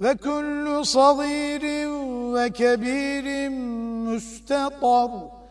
وكل صغير وكبير مستطر.